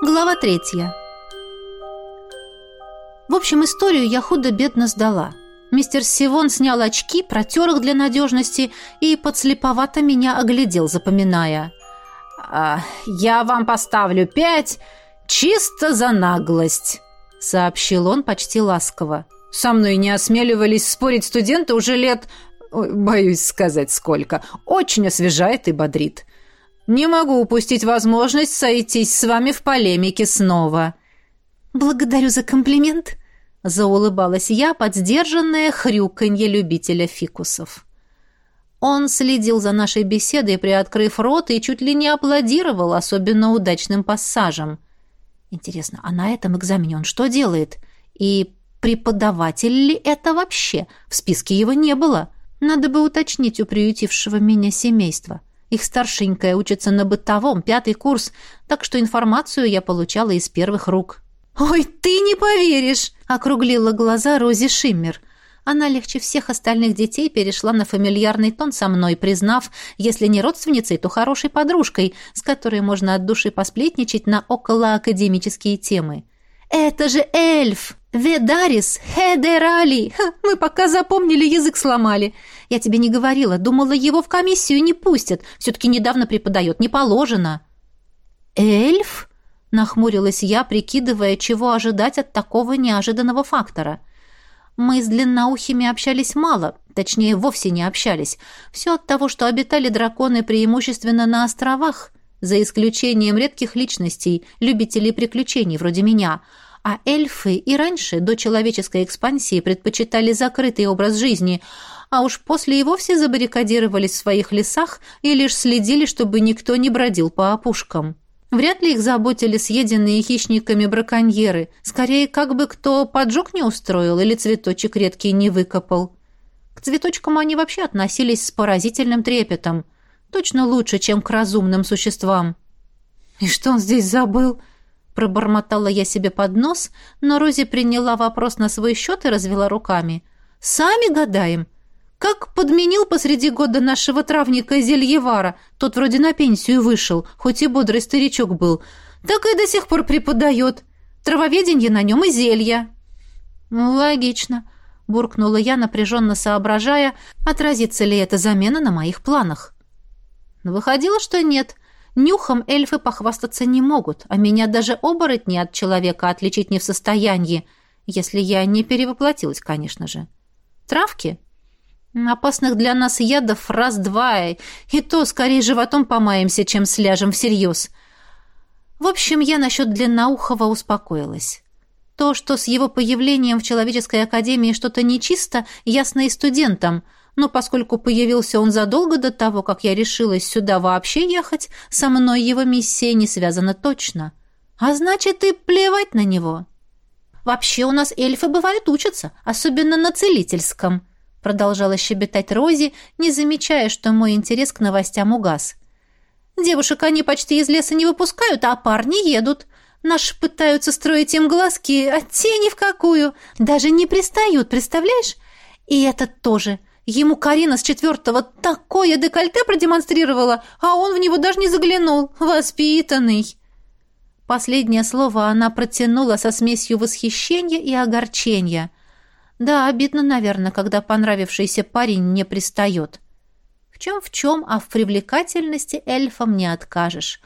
Глава третья. В общем, историю я худо-бедно сдала. Мистер Сивон снял очки, протер их для надежности и подслеповато меня оглядел, запоминая. «А, «Я вам поставлю пять, чисто за наглость», — сообщил он почти ласково. «Со мной не осмеливались спорить студенты уже лет... Боюсь сказать, сколько. Очень освежает и бодрит. Не могу упустить возможность сойтись с вами в полемике снова». «Благодарю за комплимент», — заулыбалась я под хрюканье любителя фикусов. Он следил за нашей беседой, приоткрыв рот, и чуть ли не аплодировал особенно удачным пассажем. Интересно, а на этом экзамене он что делает? И преподаватель ли это вообще? В списке его не было. Надо бы уточнить у приютившего меня семейства. Их старшенькая учится на бытовом, пятый курс, так что информацию я получала из первых рук. «Ой, ты не поверишь!» — округлила глаза Рози Шиммер. Она легче всех остальных детей перешла на фамильярный тон со мной, признав, если не родственницей, то хорошей подружкой, с которой можно от души посплетничать на околоакадемические темы. «Это же эльф! Ведарис Хедерали! Ха, мы пока запомнили, язык сломали. Я тебе не говорила, думала, его в комиссию не пустят. Все-таки недавно преподает, не положено». «Эльф?» — нахмурилась я, прикидывая, чего ожидать от такого неожиданного фактора. Мы с длинноухими общались мало, точнее, вовсе не общались. Все от того, что обитали драконы преимущественно на островах, за исключением редких личностей, любителей приключений вроде меня — а эльфы и раньше, до человеческой экспансии, предпочитали закрытый образ жизни, а уж после и вовсе забаррикадировались в своих лесах и лишь следили, чтобы никто не бродил по опушкам. Вряд ли их заботили съеденные хищниками браконьеры. Скорее, как бы кто поджог не устроил или цветочек редкий не выкопал. К цветочкам они вообще относились с поразительным трепетом. Точно лучше, чем к разумным существам. «И что он здесь забыл?» Пробормотала я себе под нос, но Рози приняла вопрос на свой счет и развела руками. «Сами гадаем. Как подменил посреди года нашего травника Зельевара, тот вроде на пенсию вышел, хоть и бодрый старичок был, так и до сих пор преподает. Травоведение на нем и зелья». «Ну, «Логично», — буркнула я, напряженно соображая, отразится ли эта замена на моих планах. Выходило, что нет — Нюхом эльфы похвастаться не могут, а меня даже оборотни от человека отличить не в состоянии, если я не перевоплотилась, конечно же. Травки? Опасных для нас ядов раз-два, и то скорее животом помаемся, чем сляжем всерьез. В общем, я насчет длинноухого успокоилась. То, что с его появлением в Человеческой Академии что-то нечисто, ясно и студентам — но поскольку появился он задолго до того, как я решилась сюда вообще ехать, со мной его миссия не связана точно. А значит, и плевать на него. Вообще у нас эльфы бывают учатся, особенно на целительском, продолжала щебетать Рози, не замечая, что мой интерес к новостям угас. Девушек они почти из леса не выпускают, а парни едут. Наши пытаются строить им глазки, а те ни в какую. Даже не пристают, представляешь? И этот тоже. Ему Карина с четвертого такое декольте продемонстрировала, а он в него даже не заглянул. Воспитанный. Последнее слово она протянула со смесью восхищения и огорчения. Да, обидно, наверное, когда понравившийся парень не пристает. В чем в чем, а в привлекательности эльфам не откажешь.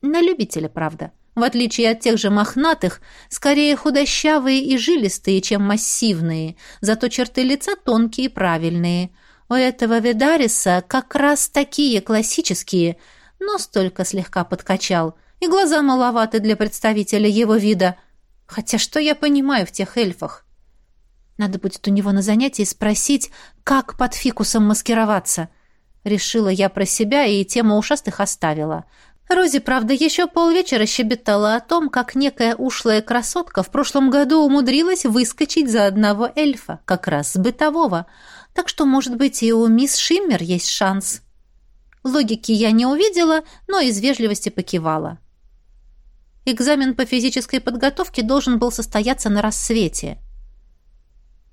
На любителя, правда. — в отличие от тех же мохнатых, скорее худощавые и жилистые, чем массивные, зато черты лица тонкие и правильные. У этого Ведариса как раз такие классические, но столько слегка подкачал, и глаза маловаты для представителя его вида. Хотя что я понимаю в тех эльфах? Надо будет у него на занятии спросить, как под фикусом маскироваться. Решила я про себя и тему ушастых оставила. Рози, правда, еще полвечера щебетала о том, как некая ушлая красотка в прошлом году умудрилась выскочить за одного эльфа, как раз с бытового. Так что, может быть, и у мисс Шиммер есть шанс. Логики я не увидела, но из вежливости покивала. Экзамен по физической подготовке должен был состояться на рассвете.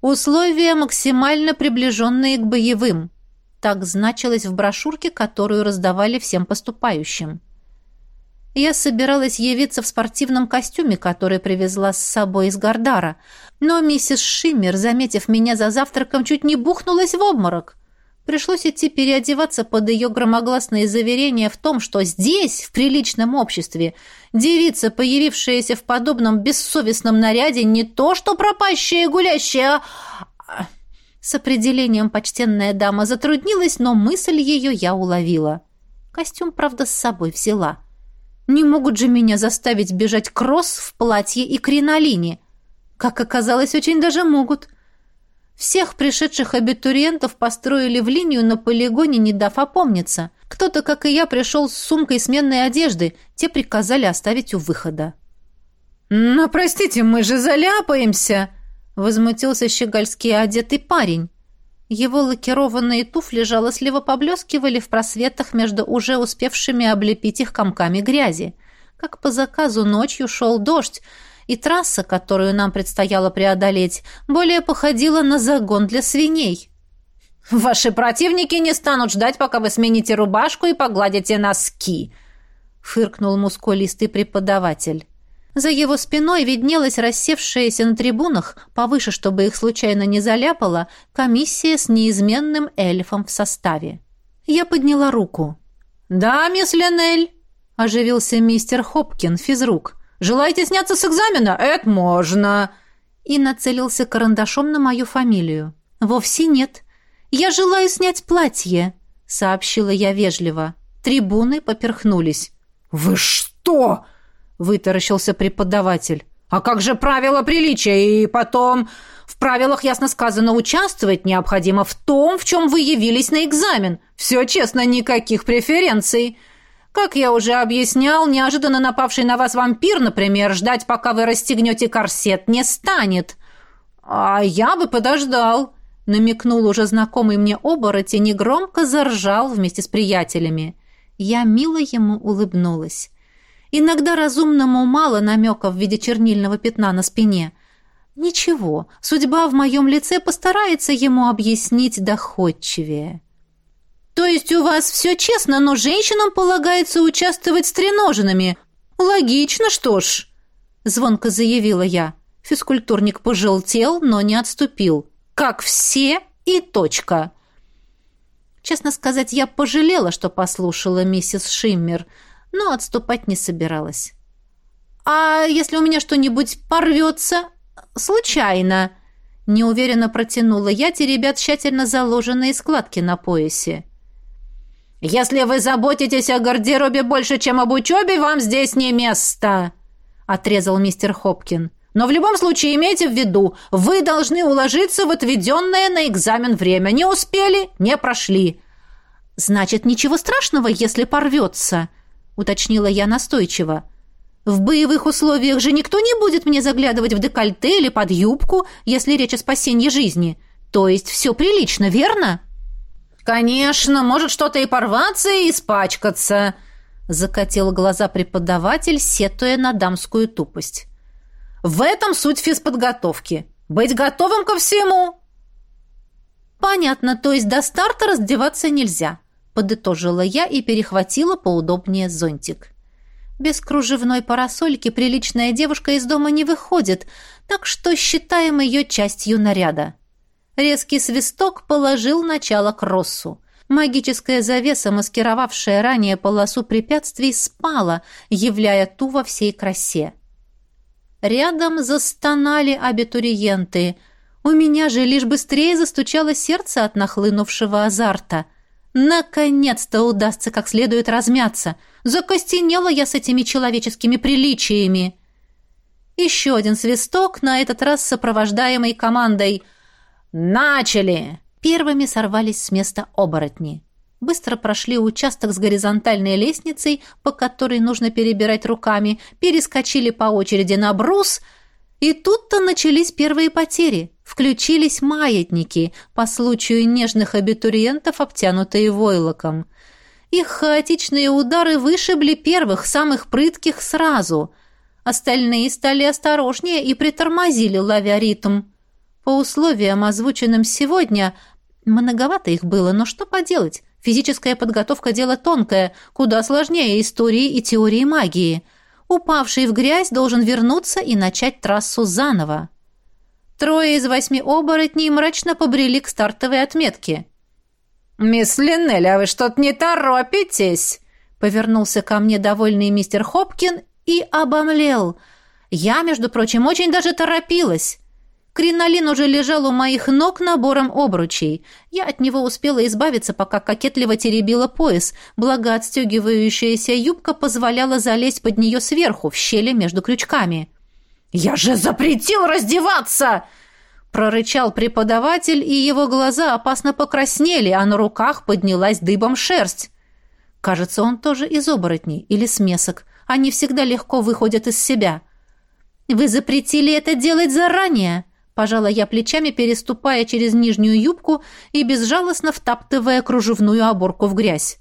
Условия максимально приближенные к боевым. Так значилось в брошюрке, которую раздавали всем поступающим. Я собиралась явиться в спортивном костюме, который привезла с собой из Гардара, но миссис Шиммер, заметив меня за завтраком, чуть не бухнулась в обморок. Пришлось идти переодеваться под ее громогласные заверения в том, что здесь, в приличном обществе, девица, появившаяся в подобном бессовестном наряде, не то что пропащая и гулящая, а... С определением почтенная дама затруднилась, но мысль ее я уловила. Костюм, правда, с собой взяла. Не могут же меня заставить бежать кросс в платье и кринолине. Как оказалось, очень даже могут. Всех пришедших абитуриентов построили в линию на полигоне, не дав опомниться. Кто-то, как и я, пришел с сумкой сменной одежды. Те приказали оставить у выхода. «Но, простите, мы же заляпаемся!» Возмутился щегольский одетый парень. Его лакированные туфли жалостливо поблескивали в просветах между уже успевшими облепить их комками грязи. Как по заказу ночью шел дождь, и трасса, которую нам предстояло преодолеть, более походила на загон для свиней. «Ваши противники не станут ждать, пока вы смените рубашку и погладите носки», — фыркнул мускулистый преподаватель. За его спиной виднелась рассевшаяся на трибунах, повыше, чтобы их случайно не заляпало, комиссия с неизменным эльфом в составе. Я подняла руку. «Да, мисс Ленель», — оживился мистер Хопкин, физрук. Желаете сняться с экзамена? Это можно!» И нацелился карандашом на мою фамилию. «Вовсе нет. Я желаю снять платье», — сообщила я вежливо. Трибуны поперхнулись. «Вы что?» — вытаращился преподаватель. «А как же правила приличия? И потом, в правилах ясно сказано, участвовать необходимо в том, в чем вы явились на экзамен. Все честно, никаких преференций. Как я уже объяснял, неожиданно напавший на вас вампир, например, ждать, пока вы расстегнете корсет, не станет. А я бы подождал, намекнул уже знакомый мне оборотень и громко заржал вместе с приятелями. Я мило ему улыбнулась. Иногда разумному мало намеков в виде чернильного пятна на спине. Ничего, судьба в моем лице постарается ему объяснить доходчивее. То есть у вас все честно, но женщинам полагается участвовать с треножинами. Логично, что ж, звонко заявила я. Физкультурник пожелтел, но не отступил. Как все и точка. Честно сказать, я пожалела, что послушала миссис Шиммер, но отступать не собиралась. «А если у меня что-нибудь порвется? Случайно?» Неуверенно протянула я, теребя тщательно заложенные складки на поясе. «Если вы заботитесь о гардеробе больше, чем об учебе, вам здесь не место», — отрезал мистер Хопкин. «Но в любом случае имейте в виду, вы должны уложиться в отведенное на экзамен время. Не успели — не прошли». «Значит, ничего страшного, если порвется», — уточнила я настойчиво. «В боевых условиях же никто не будет мне заглядывать в декольте или под юбку, если речь о спасении жизни. То есть все прилично, верно?» «Конечно, может что-то и порваться, и испачкаться», — закатил глаза преподаватель, сетуя на дамскую тупость. «В этом суть физподготовки. Быть готовым ко всему». «Понятно, то есть до старта раздеваться нельзя», — подытожила я и перехватила поудобнее зонтик. Без кружевной парасольки приличная девушка из дома не выходит, так что считаем ее частью наряда. Резкий свисток положил начало кроссу. Магическая завеса, маскировавшая ранее полосу препятствий, спала, являя ту во всей красе. Рядом застонали абитуриенты. У меня же лишь быстрее застучало сердце от нахлынувшего азарта. Наконец-то удастся как следует размяться. Закостенела я с этими человеческими приличиями. Еще один свисток, на этот раз сопровождаемый командой — «Начали!» Первыми сорвались с места оборотни. Быстро прошли участок с горизонтальной лестницей, по которой нужно перебирать руками, перескочили по очереди на брус, и тут-то начались первые потери. Включились маятники, по случаю нежных абитуриентов, обтянутые войлоком. Их хаотичные удары вышибли первых, самых прытких сразу. Остальные стали осторожнее и притормозили, ловя ритм. По условиям, озвученным сегодня, многовато их было, но что поделать? Физическая подготовка – дело тонкое, куда сложнее истории и теории магии. Упавший в грязь должен вернуться и начать трассу заново. Трое из восьми оборотней мрачно побрели к стартовой отметке. «Мисс Линнель, а вы что-то не торопитесь?» Повернулся ко мне довольный мистер Хопкин и обомлел. Я, между прочим, очень даже торопилась. Кринолин уже лежал у моих ног набором обручей. Я от него успела избавиться, пока кокетливо теребила пояс, благо отстегивающаяся юбка позволяла залезть под нее сверху, в щели между крючками. «Я же запретил раздеваться!» Прорычал преподаватель, и его глаза опасно покраснели, а на руках поднялась дыбом шерсть. Кажется, он тоже из оборотней или смесок. Они всегда легко выходят из себя. «Вы запретили это делать заранее!» Пожала я плечами, переступая через нижнюю юбку и безжалостно втаптывая кружевную оборку в грязь.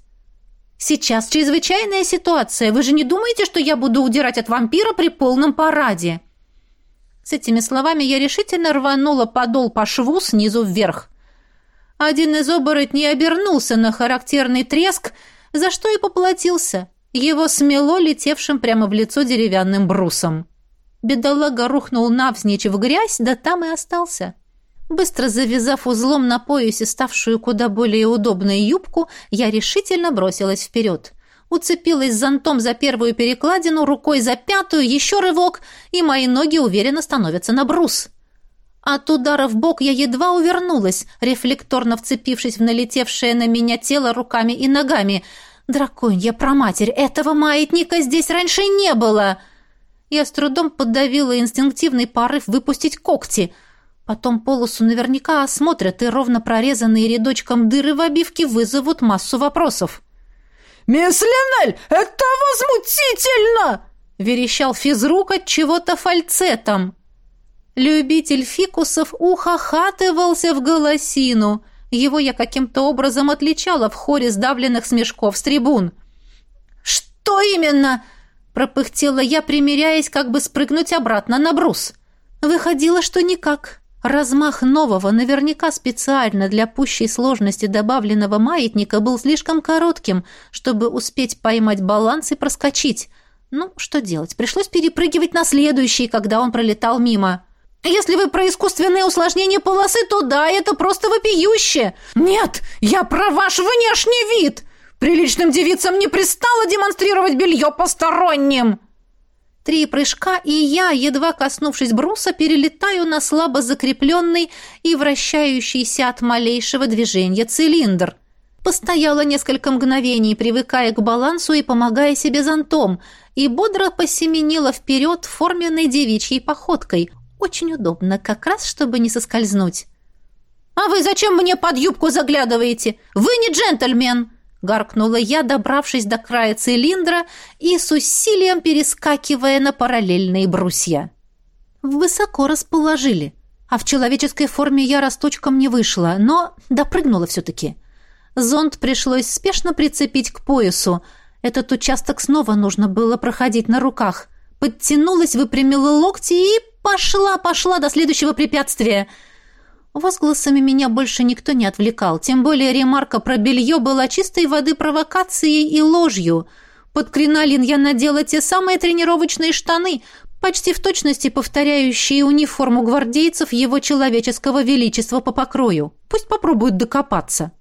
«Сейчас чрезвычайная ситуация. Вы же не думаете, что я буду удирать от вампира при полном параде?» С этими словами я решительно рванула подол по шву снизу вверх. Один из оборотней обернулся на характерный треск, за что и поплатился. Его смело летевшим прямо в лицо деревянным брусом. Бедолага рухнул навзничь в грязь, да там и остался. Быстро завязав узлом на поясе ставшую куда более удобной юбку, я решительно бросилась вперед. Уцепилась зонтом за первую перекладину, рукой за пятую, еще рывок, и мои ноги уверенно становятся на брус. От удара в бок я едва увернулась, рефлекторно вцепившись в налетевшее на меня тело руками и ногами. «Драконья проматерь, этого маятника здесь раньше не было!» Я с трудом подавила инстинктивный порыв выпустить когти. Потом полосу наверняка осмотрят, и ровно прорезанные рядочком дыры в обивке вызовут массу вопросов. «Мисс Линель, это возмутительно!» — верещал физрук от чего-то фальцетом. Любитель фикусов ухахатывался в голосину. Его я каким-то образом отличала в хоре сдавленных смешков с трибун. «Что именно?» Пропыхтела я, примеряясь как бы спрыгнуть обратно на брус. Выходило, что никак. Размах нового, наверняка специально для пущей сложности добавленного маятника был слишком коротким, чтобы успеть поймать баланс и проскочить. Ну, что делать? Пришлось перепрыгивать на следующий, когда он пролетал мимо. Если вы про искусственное усложнение полосы, то да, это просто вопиюще. Нет, я про ваш внешний вид. Приличным девицам не пристало демонстрировать белье посторонним!» Три прыжка, и я, едва коснувшись бруса, перелетаю на слабо закрепленный и вращающийся от малейшего движения цилиндр. Постояла несколько мгновений, привыкая к балансу и помогая себе зонтом, и бодро посеменила вперед форменной девичьей походкой. Очень удобно, как раз, чтобы не соскользнуть. «А вы зачем мне под юбку заглядываете? Вы не джентльмен!» Гаркнула я, добравшись до края цилиндра и с усилием перескакивая на параллельные брусья. Высоко расположили, а в человеческой форме я росточком не вышла, но допрыгнула все-таки. Зонт пришлось спешно прицепить к поясу. Этот участок снова нужно было проходить на руках. Подтянулась, выпрямила локти и пошла, пошла до следующего препятствия — Возгласами меня больше никто не отвлекал, тем более ремарка про белье была чистой воды провокацией и ложью. Под кринолин я надела те самые тренировочные штаны, почти в точности повторяющие униформу гвардейцев его человеческого величества по покрою. Пусть попробуют докопаться.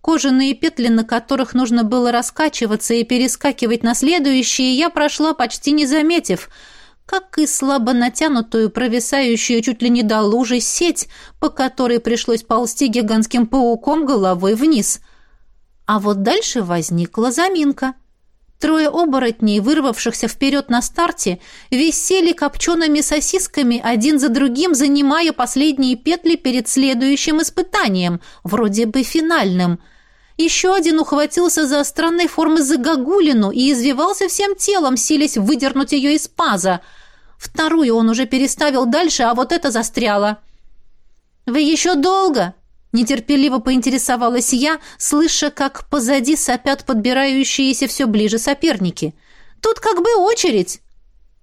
Кожаные петли, на которых нужно было раскачиваться и перескакивать на следующие, я прошла почти не заметив – как и слабо натянутую, провисающую чуть ли не до лужи сеть, по которой пришлось ползти гигантским пауком головой вниз. А вот дальше возникла заминка. Трое оборотней, вырвавшихся вперед на старте, висели копчеными сосисками один за другим, занимая последние петли перед следующим испытанием, вроде бы финальным – еще один ухватился за странной формы загогулину и извивался всем телом, силясь выдернуть ее из паза. Вторую он уже переставил дальше, а вот это застряло. «Вы еще долго?» — нетерпеливо поинтересовалась я, слыша, как позади сопят подбирающиеся все ближе соперники. «Тут как бы очередь».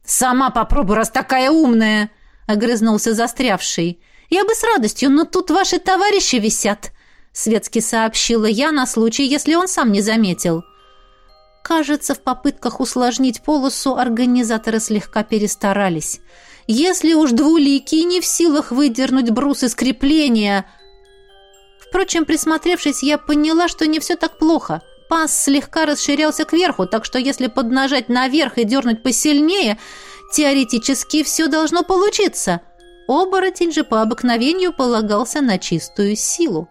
«Сама попробуй, раз такая умная!» — огрызнулся застрявший. «Я бы с радостью, но тут ваши товарищи висят!» — светски сообщила я на случай, если он сам не заметил. Кажется, в попытках усложнить полосу организаторы слегка перестарались. Если уж двуликий не в силах выдернуть брус из крепления... Впрочем, присмотревшись, я поняла, что не все так плохо. Паз слегка расширялся кверху, так что если поднажать наверх и дернуть посильнее, теоретически все должно получиться. Оборотень же по обыкновению полагался на чистую силу.